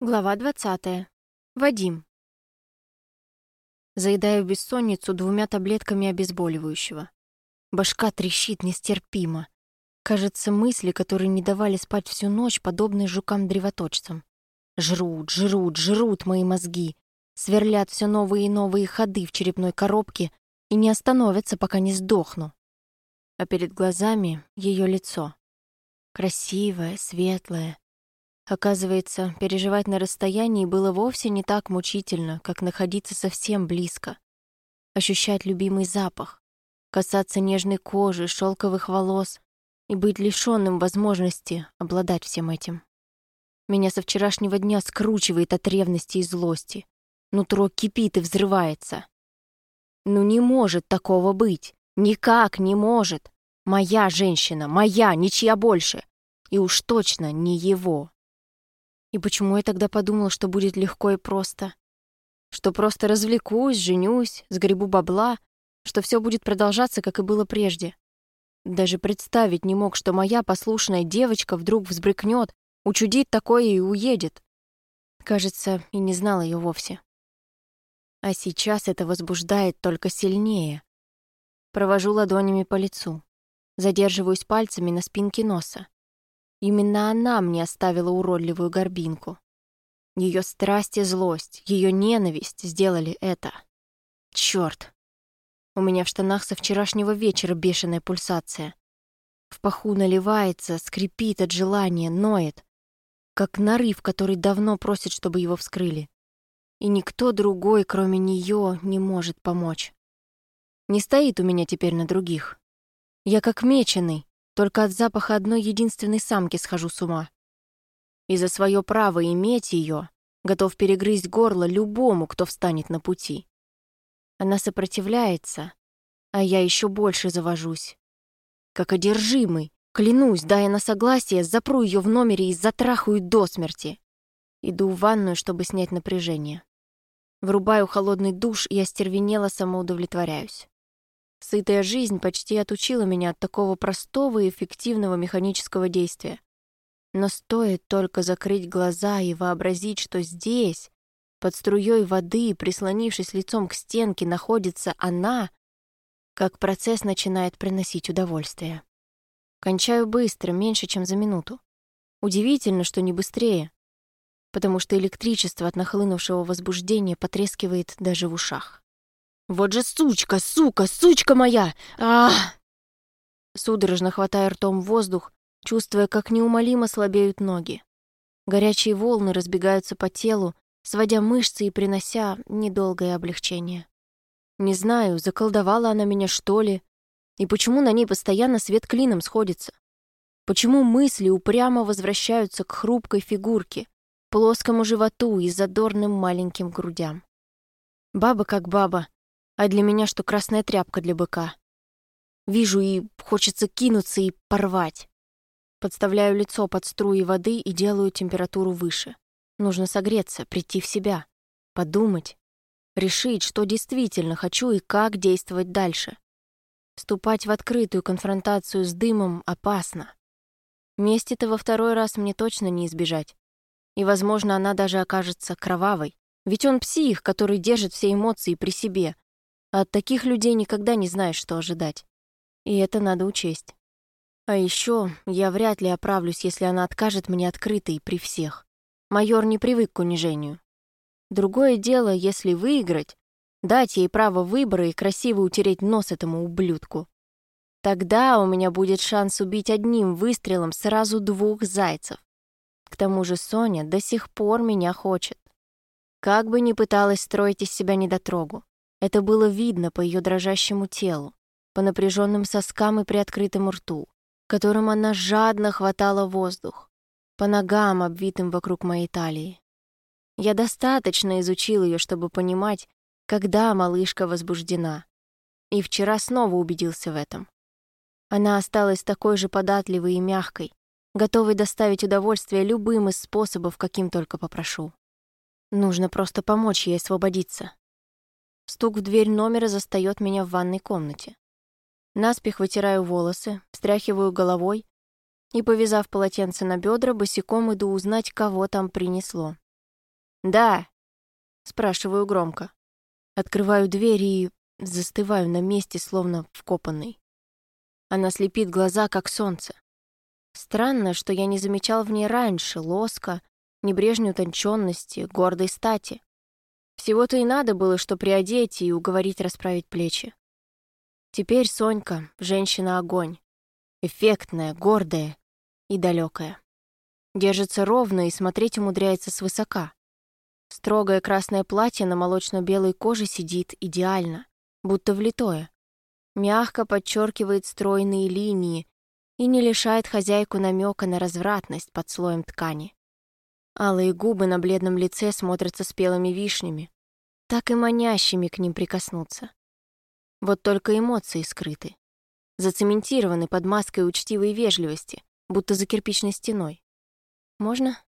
Глава 20. Вадим. Заедаю бессонницу двумя таблетками обезболивающего. Башка трещит нестерпимо. Кажется, мысли, которые не давали спать всю ночь, подобны жукам-древоточцам. Жрут, жрут, жрут мои мозги, сверлят все новые и новые ходы в черепной коробке и не остановятся, пока не сдохну. А перед глазами ее лицо. Красивое, светлое, Оказывается, переживать на расстоянии было вовсе не так мучительно, как находиться совсем близко. Ощущать любимый запах, касаться нежной кожи, шелковых волос и быть лишенным возможности обладать всем этим. Меня со вчерашнего дня скручивает от ревности и злости. Нутро кипит и взрывается. Ну не может такого быть. Никак не может. Моя женщина, моя, ничья больше. И уж точно не его. И почему я тогда подумала, что будет легко и просто? Что просто развлекусь, женюсь, сгребу бабла, что все будет продолжаться, как и было прежде. Даже представить не мог, что моя послушная девочка вдруг взбрыкнет, учудит такое и уедет. Кажется, и не знала ее вовсе. А сейчас это возбуждает только сильнее. Провожу ладонями по лицу. Задерживаюсь пальцами на спинке носа. Именно она мне оставила уродливую горбинку. Ее страсть и злость, ее ненависть сделали это. Черт! У меня в штанах со вчерашнего вечера бешеная пульсация. В паху наливается, скрипит от желания, ноет. Как нарыв, который давно просит, чтобы его вскрыли. И никто другой, кроме нее, не может помочь. Не стоит у меня теперь на других. Я как меченый, только от запаха одной единственной самки схожу с ума. И за свое право иметь ее готов перегрызть горло любому, кто встанет на пути. Она сопротивляется, а я еще больше завожусь. Как одержимый, клянусь, дая на согласие, запру ее в номере и затрахаю до смерти. Иду в ванную, чтобы снять напряжение. Врубаю холодный душ и остервенело самоудовлетворяюсь. Сытая жизнь почти отучила меня от такого простого и эффективного механического действия. Но стоит только закрыть глаза и вообразить, что здесь, под струей воды, прислонившись лицом к стенке, находится она, как процесс начинает приносить удовольствие. Кончаю быстро, меньше, чем за минуту. Удивительно, что не быстрее, потому что электричество от нахлынувшего возбуждения потрескивает даже в ушах. Вот же сучка, сука, сучка моя! а Судорожно хватая ртом воздух, чувствуя, как неумолимо слабеют ноги. Горячие волны разбегаются по телу, сводя мышцы и принося недолгое облегчение. Не знаю, заколдовала она меня, что ли, и почему на ней постоянно свет клином сходится. Почему мысли упрямо возвращаются к хрупкой фигурке, плоскому животу и задорным маленьким грудям. Баба как баба, а для меня что красная тряпка для быка. Вижу и хочется кинуться и порвать. Подставляю лицо под струи воды и делаю температуру выше. Нужно согреться, прийти в себя, подумать, решить, что действительно хочу и как действовать дальше. Вступать в открытую конфронтацию с дымом опасно. Мести-то во второй раз мне точно не избежать. И, возможно, она даже окажется кровавой. Ведь он псих, который держит все эмоции при себе, от таких людей никогда не знаешь, что ожидать. И это надо учесть. А еще я вряд ли оправлюсь, если она откажет мне открыто и при всех. Майор не привык к унижению. Другое дело, если выиграть, дать ей право выбора и красиво утереть нос этому ублюдку. Тогда у меня будет шанс убить одним выстрелом сразу двух зайцев. К тому же Соня до сих пор меня хочет. Как бы ни пыталась строить из себя недотрогу. Это было видно по ее дрожащему телу, по напряженным соскам и приоткрытому рту, которым она жадно хватала воздух, по ногам, обвитым вокруг моей талии. Я достаточно изучил ее, чтобы понимать, когда малышка возбуждена. И вчера снова убедился в этом. Она осталась такой же податливой и мягкой, готовой доставить удовольствие любым из способов, каким только попрошу. Нужно просто помочь ей освободиться. Стук в дверь номера застаёт меня в ванной комнате. Наспех вытираю волосы, встряхиваю головой и, повязав полотенце на бедра, босиком иду узнать, кого там принесло. «Да», — спрашиваю громко. Открываю дверь и застываю на месте, словно вкопанный. Она слепит глаза, как солнце. Странно, что я не замечал в ней раньше лоска, небрежной утонченности, гордой стати. Всего-то и надо было, что приодеть и уговорить расправить плечи. Теперь Сонька — женщина-огонь. Эффектная, гордая и далекая. Держится ровно и смотреть умудряется свысока. Строгое красное платье на молочно-белой коже сидит идеально, будто влитое. Мягко подчеркивает стройные линии и не лишает хозяйку намека на развратность под слоем ткани. Алые губы на бледном лице смотрятся спелыми вишнями, так и манящими к ним прикоснуться. Вот только эмоции скрыты, зацементированы под маской учтивой вежливости, будто за кирпичной стеной. «Можно?»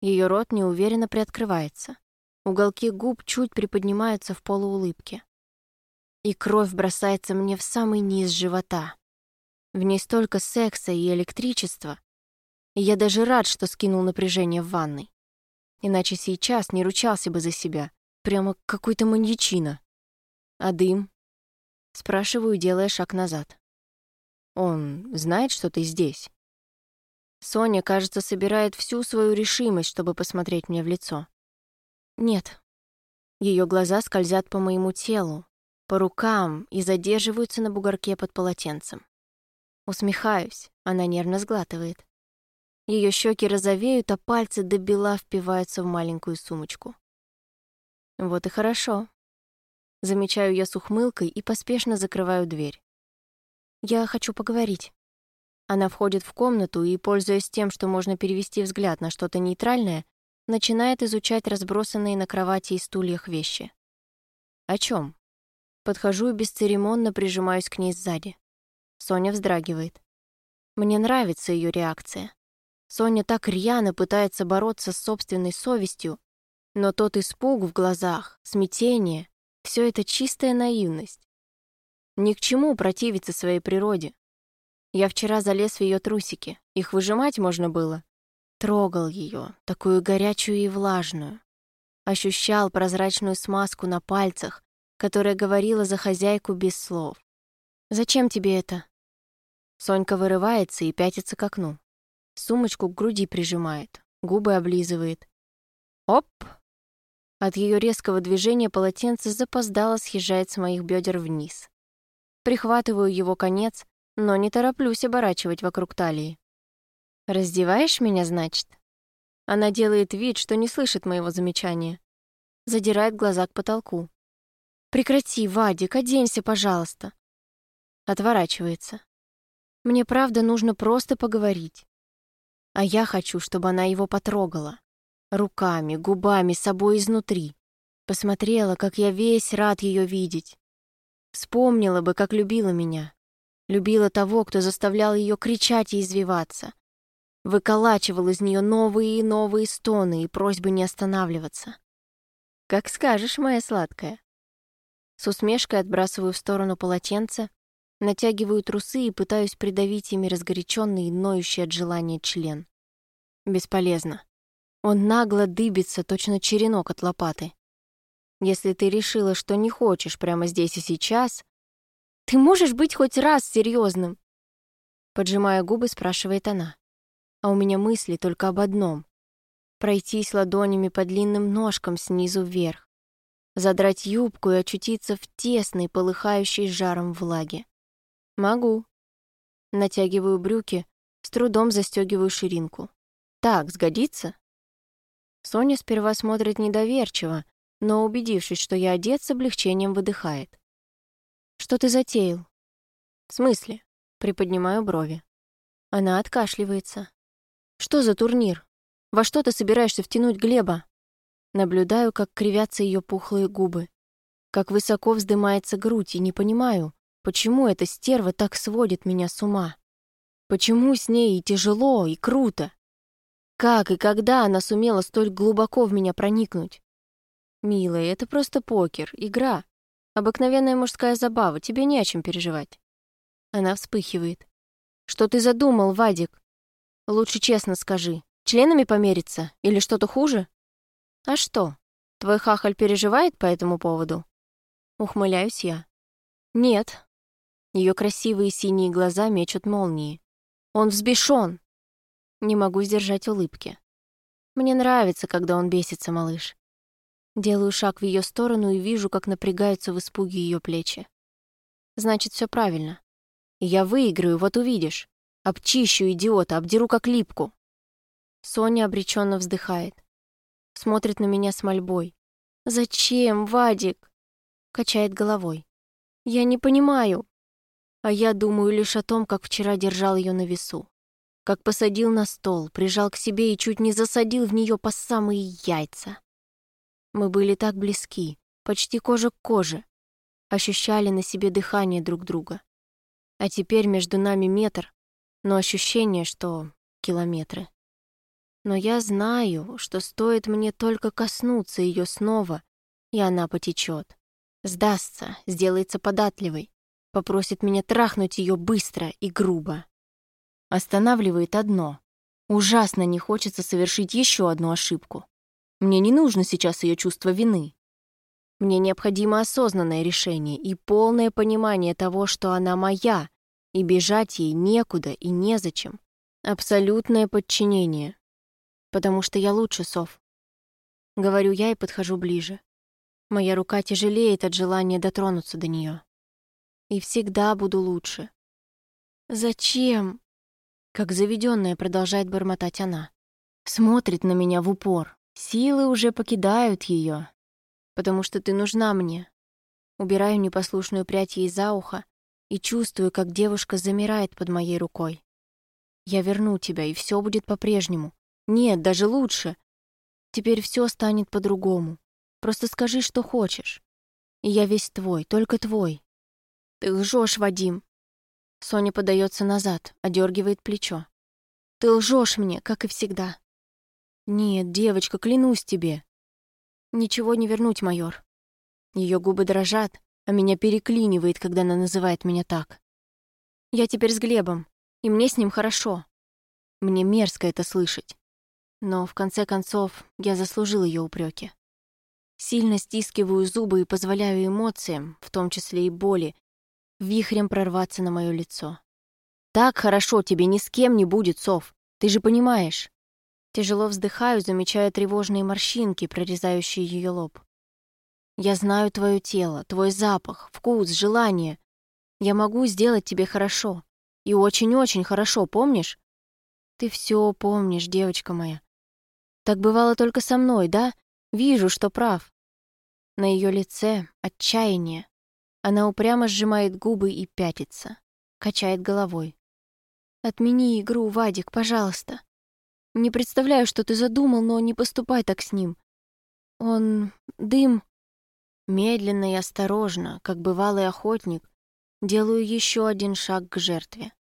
Ее рот неуверенно приоткрывается. Уголки губ чуть приподнимаются в полуулыбке. И кровь бросается мне в самый низ живота. В ней столько секса и электричества, и я даже рад, что скинул напряжение в ванной. Иначе сейчас не ручался бы за себя. Прямо какой-то маньячина. А дым? Спрашиваю, делая шаг назад. Он знает, что ты здесь? Соня, кажется, собирает всю свою решимость, чтобы посмотреть мне в лицо. Нет. Ее глаза скользят по моему телу, по рукам и задерживаются на бугорке под полотенцем. Усмехаюсь, она нервно сглатывает. Ее щеки розовеют, а пальцы до бела впиваются в маленькую сумочку. Вот и хорошо. Замечаю я с ухмылкой и поспешно закрываю дверь. Я хочу поговорить. Она входит в комнату и, пользуясь тем, что можно перевести взгляд на что-то нейтральное, начинает изучать разбросанные на кровати и стульях вещи. О чем? Подхожу и бесцеремонно прижимаюсь к ней сзади. Соня вздрагивает. Мне нравится ее реакция. Соня так рьяно пытается бороться с собственной совестью, но тот испуг в глазах, смятение — все это чистая наивность. Ни к чему противиться своей природе. Я вчера залез в ее трусики, их выжимать можно было. Трогал ее, такую горячую и влажную. Ощущал прозрачную смазку на пальцах, которая говорила за хозяйку без слов. «Зачем тебе это?» Сонька вырывается и пятится к окну. Сумочку к груди прижимает, губы облизывает. Оп! От ее резкого движения полотенце запоздало съезжает с моих бедер вниз. Прихватываю его конец, но не тороплюсь оборачивать вокруг талии. «Раздеваешь меня, значит?» Она делает вид, что не слышит моего замечания. Задирает глаза к потолку. «Прекрати, Вадик, оденься, пожалуйста». Отворачивается. «Мне правда нужно просто поговорить. А я хочу, чтобы она его потрогала. Руками, губами, собой изнутри. Посмотрела, как я весь рад ее видеть. Вспомнила бы, как любила меня. Любила того, кто заставлял ее кричать и извиваться. Выколачивал из нее новые и новые стоны и просьбы не останавливаться. «Как скажешь, моя сладкая». С усмешкой отбрасываю в сторону полотенце Натягиваю трусы и пытаюсь придавить ими разгоряченный и ноющий от желания член. Бесполезно. Он нагло дыбится, точно черенок от лопаты. Если ты решила, что не хочешь прямо здесь и сейчас, ты можешь быть хоть раз серьезным? Поджимая губы, спрашивает она. А у меня мысли только об одном. Пройтись ладонями по длинным ножкам снизу вверх. Задрать юбку и очутиться в тесной, полыхающей жаром влаге. «Могу». Натягиваю брюки, с трудом застегиваю ширинку. «Так, сгодится?» Соня сперва смотрит недоверчиво, но, убедившись, что я одет, с облегчением выдыхает. «Что ты затеял?» «В смысле?» Приподнимаю брови. Она откашливается. «Что за турнир? Во что ты собираешься втянуть Глеба?» Наблюдаю, как кривятся ее пухлые губы, как высоко вздымается грудь, и не понимаю, Почему эта стерва так сводит меня с ума? Почему с ней и тяжело, и круто? Как и когда она сумела столь глубоко в меня проникнуть? Милая, это просто покер, игра. Обыкновенная мужская забава, тебе не о чем переживать. Она вспыхивает. Что ты задумал, Вадик? Лучше честно скажи, членами помериться или что-то хуже? «А что, твой хахаль переживает по этому поводу?» Ухмыляюсь я. «Нет». Ее красивые синие глаза мечут молнии. «Он взбешен!» Не могу сдержать улыбки. Мне нравится, когда он бесится, малыш. Делаю шаг в ее сторону и вижу, как напрягаются в испуге ее плечи. Значит, все правильно. Я выиграю, вот увидишь. Обчищу идиота, обдеру как липку. Соня обреченно вздыхает. Смотрит на меня с мольбой. «Зачем, Вадик?» Качает головой. «Я не понимаю». А я думаю лишь о том, как вчера держал ее на весу. Как посадил на стол, прижал к себе и чуть не засадил в нее по самые яйца. Мы были так близки, почти кожа к коже. Ощущали на себе дыхание друг друга. А теперь между нами метр, но ощущение, что километры. Но я знаю, что стоит мне только коснуться ее снова, и она потечет. Сдастся, сделается податливой, попросит меня трахнуть ее быстро и грубо. Останавливает одно. Ужасно не хочется совершить еще одну ошибку. Мне не нужно сейчас ее чувство вины. Мне необходимо осознанное решение и полное понимание того, что она моя, и бежать ей некуда и незачем. Абсолютное подчинение. Потому что я лучше сов. Говорю я и подхожу ближе. Моя рука тяжелеет от желания дотронуться до нее. И всегда буду лучше. «Зачем?» Как заведенная продолжает бормотать она. Смотрит на меня в упор. Силы уже покидают ее. Потому что ты нужна мне. Убираю непослушную прядь ей за ухо и чувствую, как девушка замирает под моей рукой. Я верну тебя, и все будет по-прежнему. Нет, даже лучше. Теперь все станет по-другому. Просто скажи, что хочешь. И я весь твой, только твой. Ты лжешь, Вадим. Соня подается назад, одергивает плечо. Ты лжешь мне, как и всегда. Нет, девочка, клянусь тебе. Ничего не вернуть, майор. Ее губы дрожат, а меня переклинивает, когда она называет меня так. Я теперь с Глебом, и мне с ним хорошо. Мне мерзко это слышать. Но, в конце концов, я заслужил ее упреки. Сильно стискиваю зубы и позволяю эмоциям, в том числе и боли, вихрем прорваться на мое лицо. «Так хорошо тебе ни с кем не будет, Сов, ты же понимаешь». Тяжело вздыхаю, замечая тревожные морщинки, прорезающие ее лоб. Я знаю твое тело, твой запах, вкус, желание. Я могу сделать тебе хорошо. И очень-очень хорошо, помнишь? Ты все помнишь, девочка моя. Так бывало только со мной, да? Вижу, что прав. На ее лице отчаяние. Она упрямо сжимает губы и пятится. Качает головой. «Отмени игру, Вадик, пожалуйста. Не представляю, что ты задумал, но не поступай так с ним. Он... дым...» Медленно и осторожно, как бывалый охотник, делаю еще один шаг к жертве.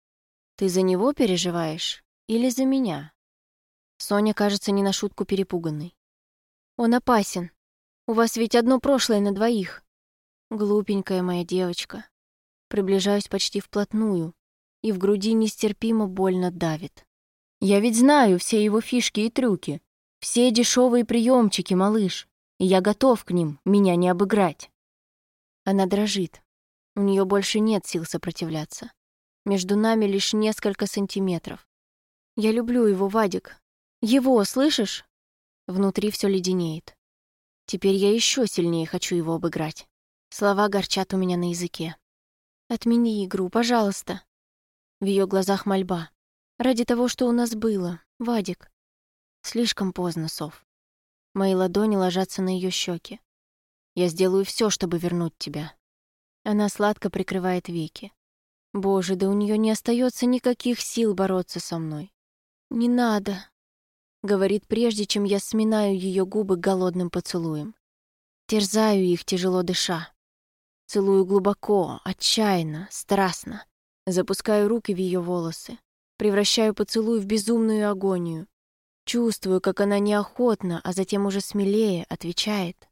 Ты за него переживаешь или за меня? Соня кажется не на шутку перепуганной. Он опасен. У вас ведь одно прошлое на двоих. Глупенькая моя девочка. Приближаюсь почти вплотную, и в груди нестерпимо больно давит. Я ведь знаю все его фишки и трюки, все дешевые приемчики, малыш и я готов к ним, меня не обыграть. Она дрожит. У нее больше нет сил сопротивляться. Между нами лишь несколько сантиметров. Я люблю его, Вадик. Его, слышишь? Внутри все леденеет. Теперь я еще сильнее хочу его обыграть. Слова горчат у меня на языке. «Отмени игру, пожалуйста». В ее глазах мольба. «Ради того, что у нас было, Вадик». Слишком поздно, Сов. Мои ладони ложатся на ее щеки. Я сделаю все, чтобы вернуть тебя. Она сладко прикрывает веки. Боже, да у нее не остается никаких сил бороться со мной. Не надо, говорит прежде, чем я сминаю ее губы голодным поцелуем. Терзаю их, тяжело дыша. Целую глубоко, отчаянно, страстно. Запускаю руки в ее волосы. Превращаю поцелуй в безумную агонию. Чувствую, как она неохотно, а затем уже смелее отвечает.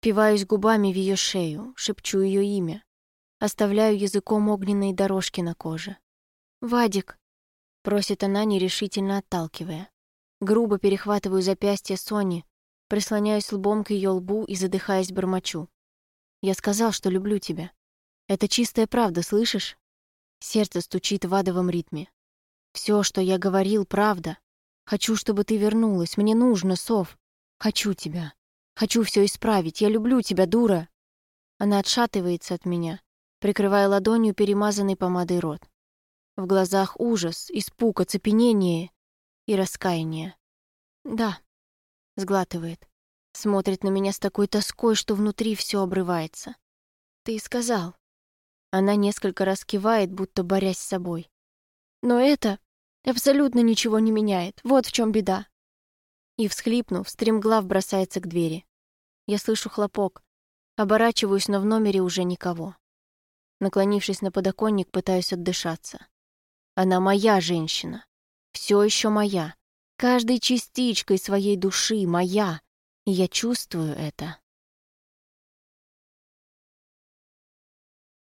Пиваюсь губами в ее шею, шепчу ее имя. Оставляю языком огненные дорожки на коже. «Вадик», — просит она, нерешительно отталкивая. Грубо перехватываю запястье Сони, Прислоняюсь лбом к ее лбу и, задыхаясь, бормочу. «Я сказал, что люблю тебя. Это чистая правда, слышишь?» Сердце стучит в адовом ритме. Все, что я говорил, правда. Хочу, чтобы ты вернулась. Мне нужно, Сов. Хочу тебя. Хочу все исправить. Я люблю тебя, дура. Она отшатывается от меня, прикрывая ладонью перемазанный помадой рот. В глазах ужас, испуг, оцепенение и раскаяние. «Да», — сглатывает. Смотрит на меня с такой тоской, что внутри все обрывается. «Ты сказал». Она несколько раз кивает, будто борясь с собой. «Но это абсолютно ничего не меняет. Вот в чем беда». И, всхлипнув, стремглав бросается к двери. Я слышу хлопок. Оборачиваюсь, но в номере уже никого. Наклонившись на подоконник, пытаюсь отдышаться. Она моя женщина. Все еще моя. Каждой частичкой своей души моя. Я чувствую это.